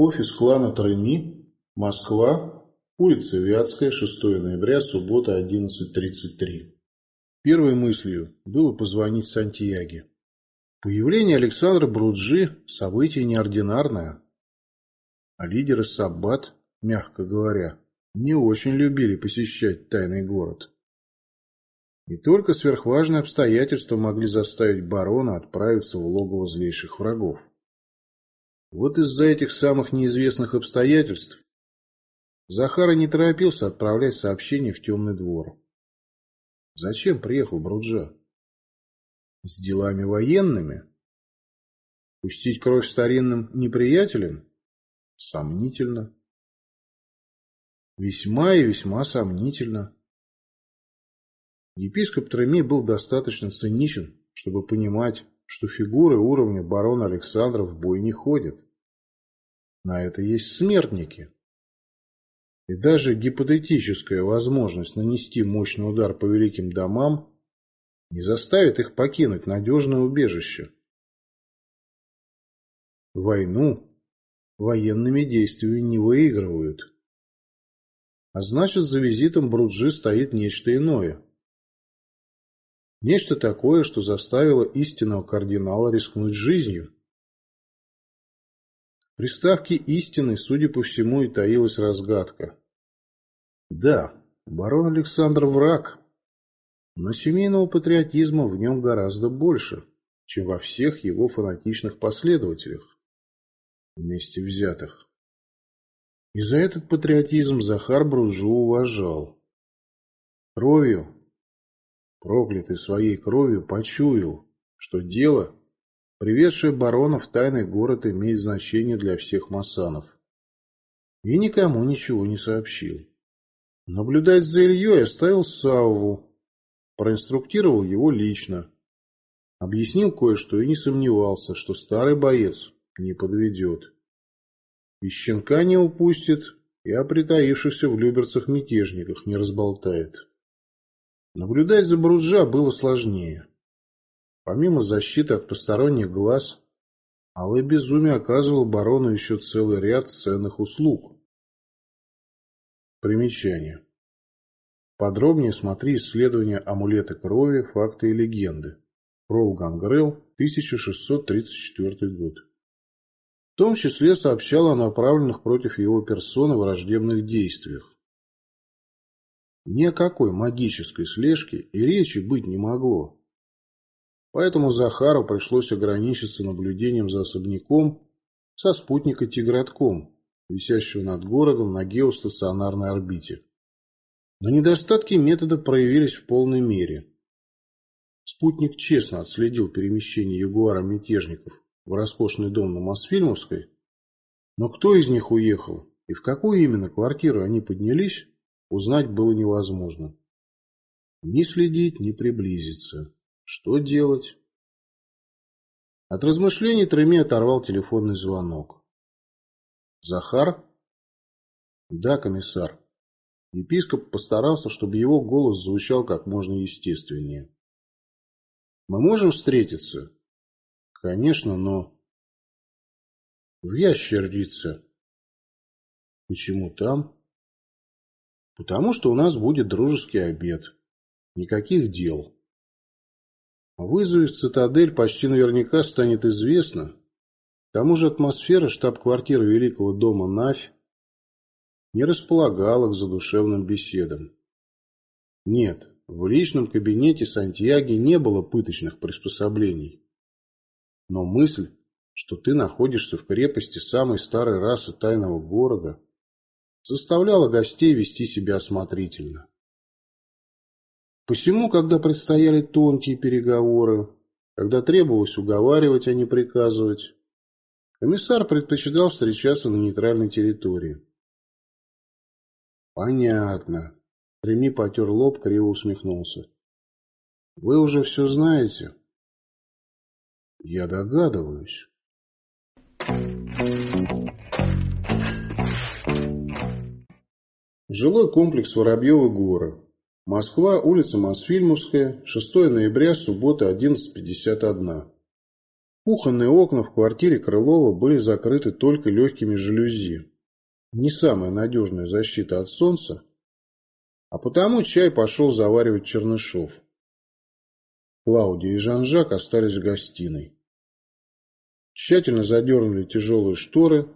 Офис клана Треми, Москва, улица Вятская, 6 ноября, суббота, 11.33. Первой мыслью было позвонить Сантьяге. Появление Александра Бруджи – событие неординарное. А лидеры Саббат, мягко говоря, не очень любили посещать тайный город. И только сверхважные обстоятельства могли заставить барона отправиться в логово злейших врагов. Вот из-за этих самых неизвестных обстоятельств Захара не торопился отправлять сообщение в темный двор. Зачем приехал Бруджа? С делами военными? Пустить кровь старинным неприятелям? Сомнительно. Весьма и весьма сомнительно. Епископ Треми был достаточно циничен, чтобы понимать, что фигуры уровня барона Александра в бой не ходят. На это есть смертники. И даже гипотетическая возможность нанести мощный удар по великим домам не заставит их покинуть надежное убежище. Войну военными действиями не выигрывают. А значит, за визитом Бруджи стоит нечто иное. Нечто такое, что заставило истинного кардинала рискнуть жизнью. В приставке «истины», судя по всему, и таилась разгадка. Да, барон Александр враг, но семейного патриотизма в нем гораздо больше, чем во всех его фанатичных последователях, вместе взятых. И за этот патриотизм Захар Бружу уважал. Кровью, проклятый своей кровью, почуял, что дело, приведшее барона в тайный город, имеет значение для всех масанов. И никому ничего не сообщил. Наблюдать за Ильей оставил Савву, проинструктировал его лично. Объяснил кое-что и не сомневался, что старый боец не подведет. И щенка не упустит, и о притаившихся в Люберцах мятежниках не разболтает. Наблюдать за Бруджа было сложнее. Помимо защиты от посторонних глаз, Алый Безумие оказывал барону еще целый ряд ценных услуг. Примечание. Подробнее смотри исследование амулета крови, факты и легенды. Ролл Гангрелл, 1634 год. В том числе сообщал о направленных против его персоны враждебных действиях. Ни о какой магической слежке и речи быть не могло. Поэтому Захару пришлось ограничиться наблюдением за особняком со спутника Тигратком, висящего над городом на геостационарной орбите. Но недостатки метода проявились в полной мере. Спутник честно отследил перемещение Ягуара-мятежников в роскошный дом на Мосфильмовской, но кто из них уехал и в какую именно квартиру они поднялись, узнать было невозможно. Ни следить, ни приблизиться. Что делать? От размышлений Треми оторвал телефонный звонок. «Захар?» «Да, комиссар». Епископ постарался, чтобы его голос звучал как можно естественнее. «Мы можем встретиться?» «Конечно, но...» «В ящерице». «Почему там?» «Потому что у нас будет дружеский обед. Никаких дел». О вызове в цитадель почти наверняка станет известно. К тому же атмосфера штаб-квартиры Великого дома Навь не располагала к задушевным беседам. Нет, в личном кабинете Сантьяги не было пыточных приспособлений. Но мысль, что ты находишься в крепости самой старой расы тайного города, заставляла гостей вести себя осмотрительно. Посему, когда предстояли тонкие переговоры, когда требовалось уговаривать, а не приказывать, комиссар предпочитал встречаться на нейтральной территории. Понятно. Реми потер лоб, криво усмехнулся. Вы уже все знаете? Я догадываюсь. Жилой комплекс Воробьевы горы. Москва, улица Мосфильмовская, 6 ноября, суббота, 11.51. Кухонные окна в квартире Крылова были закрыты только легкими жалюзи. Не самая надежная защита от солнца, а потому чай пошел заваривать Чернышов. Клаудия и Жан-Жак остались в гостиной. Тщательно задернули тяжелые шторы,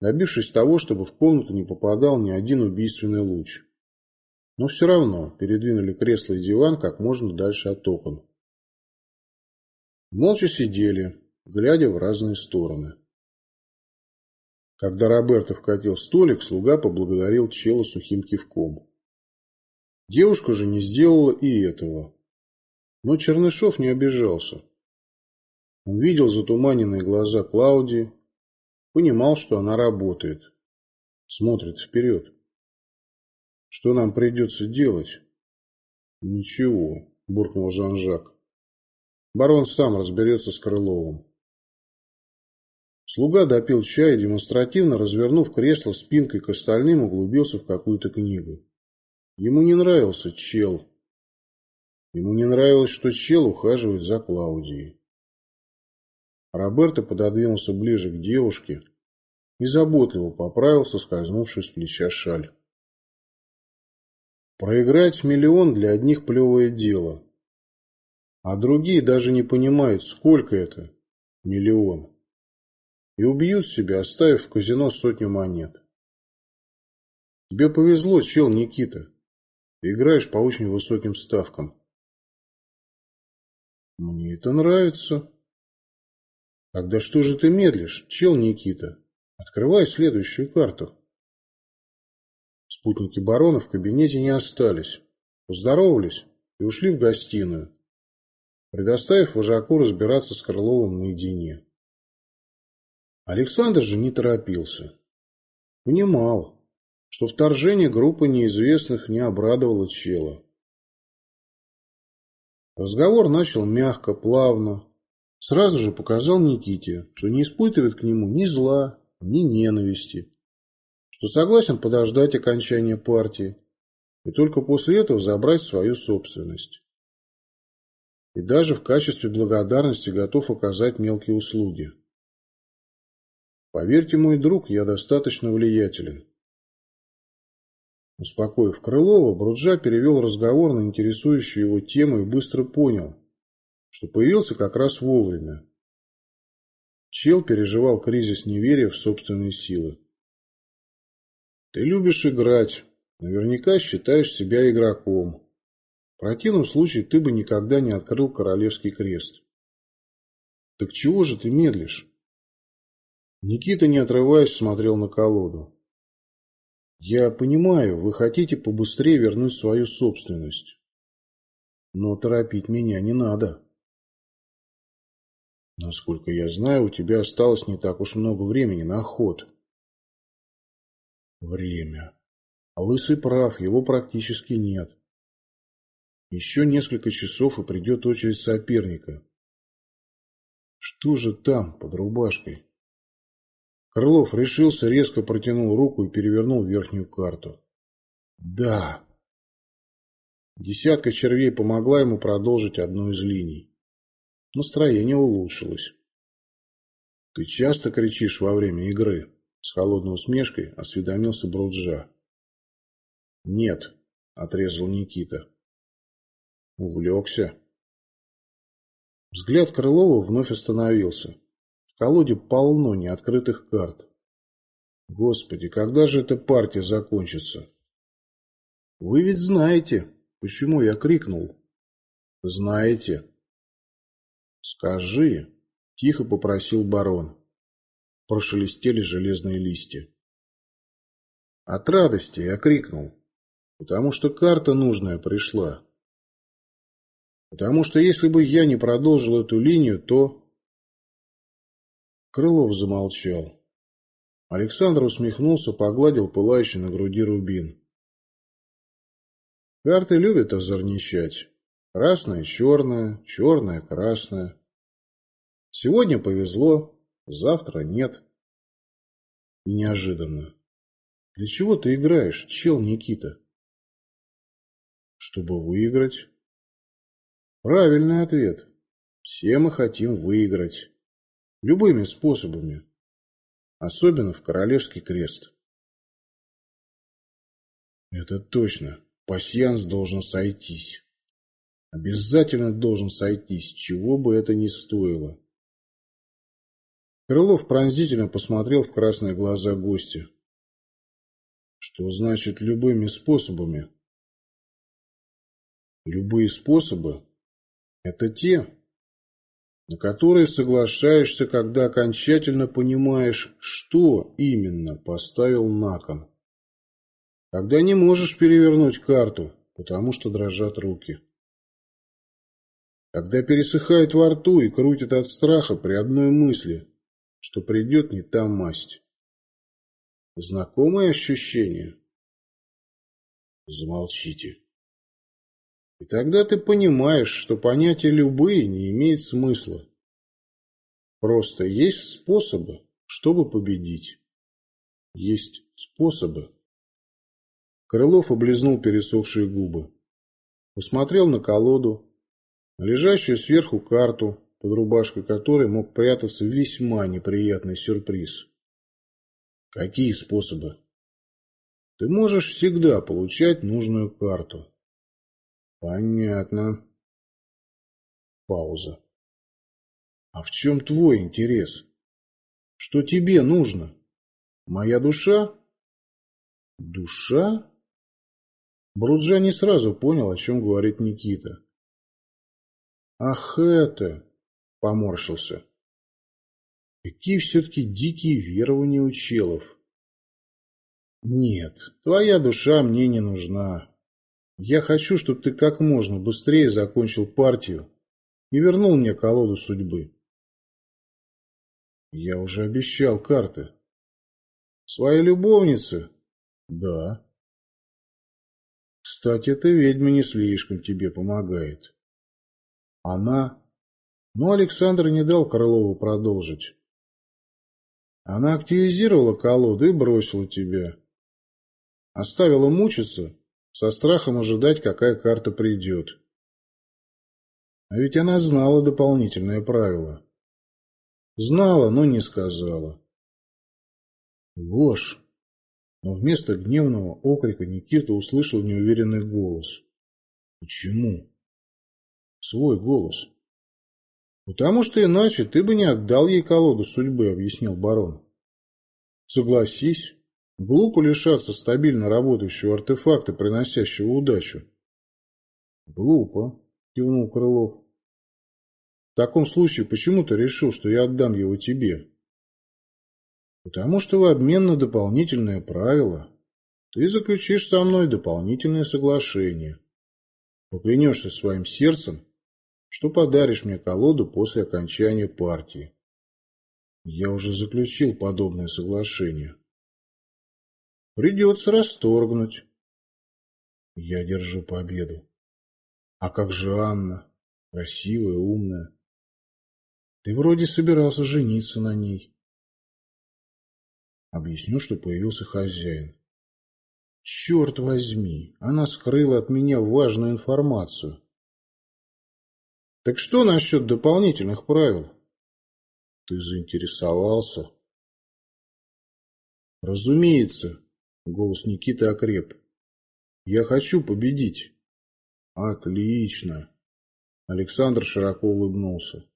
добившись того, чтобы в комнату не попадал ни один убийственный луч. Но все равно передвинули кресло и диван как можно дальше от окон. Молча сидели, глядя в разные стороны. Когда Роберто вкатил столик, слуга поблагодарил Чела сухим кивком. Девушка же не сделала и этого. Но Чернышов не обижался. Он видел затуманенные глаза Клаудии, понимал, что она работает, смотрит вперед. Что нам придется делать? Ничего, буркнул Жан-Жак. Барон сам разберется с Крыловым. Слуга допил чай и, демонстративно развернув кресло спинкой к остальным, углубился в какую-то книгу. Ему не нравился чел. Ему не нравилось, что чел ухаживает за Клаудией. Роберто пододвинулся ближе к девушке и заботливо поправился скользнувший с плеча шаль. Проиграть миллион для одних плевое дело. А другие даже не понимают, сколько это миллион. И убьют себя, оставив в казино сотню монет. Тебе повезло, чел Никита. Играешь по очень высоким ставкам. Мне это нравится. Тогда что же ты медлишь, чел Никита? Открывай следующую карту. Спутники барона в кабинете не остались. Поздоровались и ушли в гостиную предоставив вожаку разбираться с Крыловым наедине. Александр же не торопился. Понимал, что вторжение группы неизвестных не обрадовало чела. Разговор начал мягко, плавно. Сразу же показал Никите, что не испытывает к нему ни зла, ни ненависти, что согласен подождать окончания партии и только после этого забрать свою собственность и даже в качестве благодарности готов оказать мелкие услуги. Поверьте, мой друг, я достаточно влиятелен. Успокоив Крылова, Бруджа перевел разговор на интересующую его тему и быстро понял, что появился как раз вовремя. Чел переживал кризис неверия в собственные силы. Ты любишь играть, наверняка считаешь себя игроком. В противном случае ты бы никогда не открыл королевский крест. Так чего же ты медлишь? Никита, не отрываясь, смотрел на колоду. Я понимаю, вы хотите побыстрее вернуть свою собственность. Но торопить меня не надо. Насколько я знаю, у тебя осталось не так уж много времени на ход. Время. А Лысый прав, его практически нет. Еще несколько часов и придет очередь соперника. Что же там, под рубашкой? Крылов решился, резко протянул руку и перевернул верхнюю карту. Да. Десятка червей помогла ему продолжить одну из линий. Настроение улучшилось. Ты часто кричишь во время игры? С холодной усмешкой осведомился Бруджа. Нет, отрезал Никита. Увлекся. Взгляд Крылова вновь остановился. В колоде полно неоткрытых карт. Господи, когда же эта партия закончится? Вы ведь знаете, почему я крикнул. Знаете. Скажи, тихо попросил барон. Прошелестели железные листья. От радости я крикнул, потому что карта нужная пришла. Потому что если бы я не продолжил эту линию, то... Крылов замолчал. Александр усмехнулся, погладил пылающий на груди рубин. Карты любят озорничать. Красное, черное, черное, красное. Сегодня повезло, завтра нет. И неожиданно. Для чего ты играешь, чел Никита? Чтобы выиграть. Правильный ответ. Все мы хотим выиграть. Любыми способами. Особенно в Королевский крест. Это точно. Пасьянс должен сойтись. Обязательно должен сойтись, чего бы это ни стоило. Крылов пронзительно посмотрел в красные глаза гостя. Что значит любыми способами? Любые способы – это те, на которые соглашаешься, когда окончательно понимаешь, что именно поставил на кон. Когда не можешь перевернуть карту, потому что дрожат руки. Когда пересыхает во рту и крутит от страха при одной мысли, что придет не та масть. Знакомое ощущение? Замолчите. И тогда ты понимаешь, что понятие «любые» не имеет смысла. Просто есть способы, чтобы победить. Есть способы. Крылов облизнул пересохшие губы. Посмотрел на колоду, лежащую сверху карту, под рубашкой которой мог прятаться весьма неприятный сюрприз. Какие способы? Ты можешь всегда получать нужную карту. Понятно. Пауза. А в чем твой интерес? Что тебе нужно? Моя душа? Душа? Бруджа не сразу понял, о чем говорит Никита. Ах это! Поморщился. Какие все-таки дикие верования у челов. Нет, твоя душа мне не нужна. Я хочу, чтобы ты как можно быстрее закончил партию и вернул мне колоду судьбы. Я уже обещал карты. Своей любовнице? Да. Кстати, эта ведьма не слишком тебе помогает. Она... Но Александр не дал Крылову продолжить. Она активизировала колоду и бросила тебя. Оставила мучиться, со страхом ожидать, какая карта придет. А ведь она знала дополнительное правило. Знала, но не сказала. Ложь. Но вместо гневного окрика Никита услышал неуверенный голос. Почему? Свой голос. Потому что иначе ты бы не отдал ей колоду судьбы, объяснил барон. Согласись, глупо лишаться стабильно работающего артефакта, приносящего удачу. Глупо, кивнул Крылов. В таком случае почему ты решил, что я отдам его тебе? Потому что в обмен на дополнительное правило ты заключишь со мной дополнительное соглашение. Поклянешься своим сердцем, что подаришь мне колоду после окончания партии. Я уже заключил подобное соглашение. Придется расторгнуть. Я держу победу. А как же Анна? Красивая, умная. Ты вроде собирался жениться на ней. Объясню, что появился хозяин. Черт возьми, она скрыла от меня важную информацию. Так что насчет дополнительных правил? Ты заинтересовался? Разумеется, голос Никиты окреп. Я хочу победить. Отлично. Александр широко улыбнулся.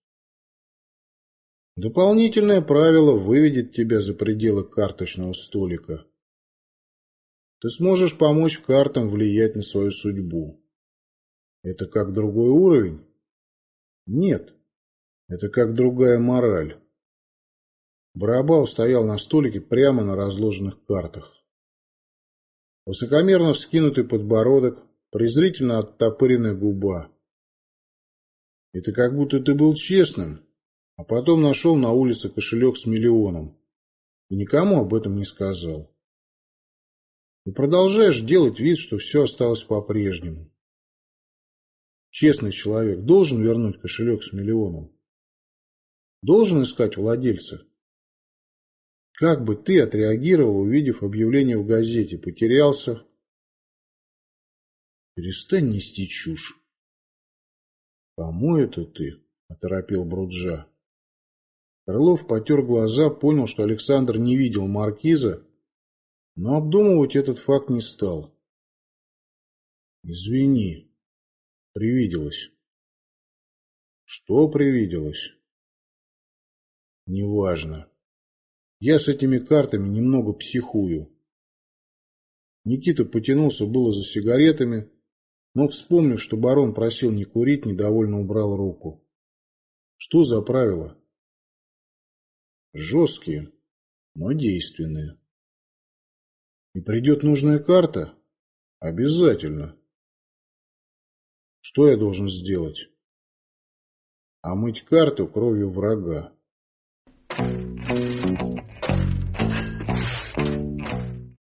Дополнительное правило выведет тебя за пределы карточного столика. Ты сможешь помочь картам влиять на свою судьбу. Это как другой уровень? Нет, это как другая мораль. Барабау стоял на столике прямо на разложенных картах. Высокомерно вскинутый подбородок, презрительно оттопыренная губа. Это как будто ты был честным, а потом нашел на улице кошелек с миллионом и никому об этом не сказал. И продолжаешь делать вид, что все осталось по-прежнему. Честный человек должен вернуть кошелек с миллионом? Должен искать владельца? Как бы ты отреагировал, увидев объявление в газете? Потерялся? Перестань нести чушь. Кому это ты? Оторопил Бруджа. Крылов потер глаза, понял, что Александр не видел маркиза, но обдумывать этот факт не стал. «Извини, привиделось». «Что привиделось?» «Неважно. Я с этими картами немного психую». Никита потянулся было за сигаретами, но, вспомнив, что барон просил не курить, недовольно убрал руку. «Что за правила?» Жесткие, но действенные. И придет нужная карта? Обязательно. Что я должен сделать? Омыть карту кровью врага.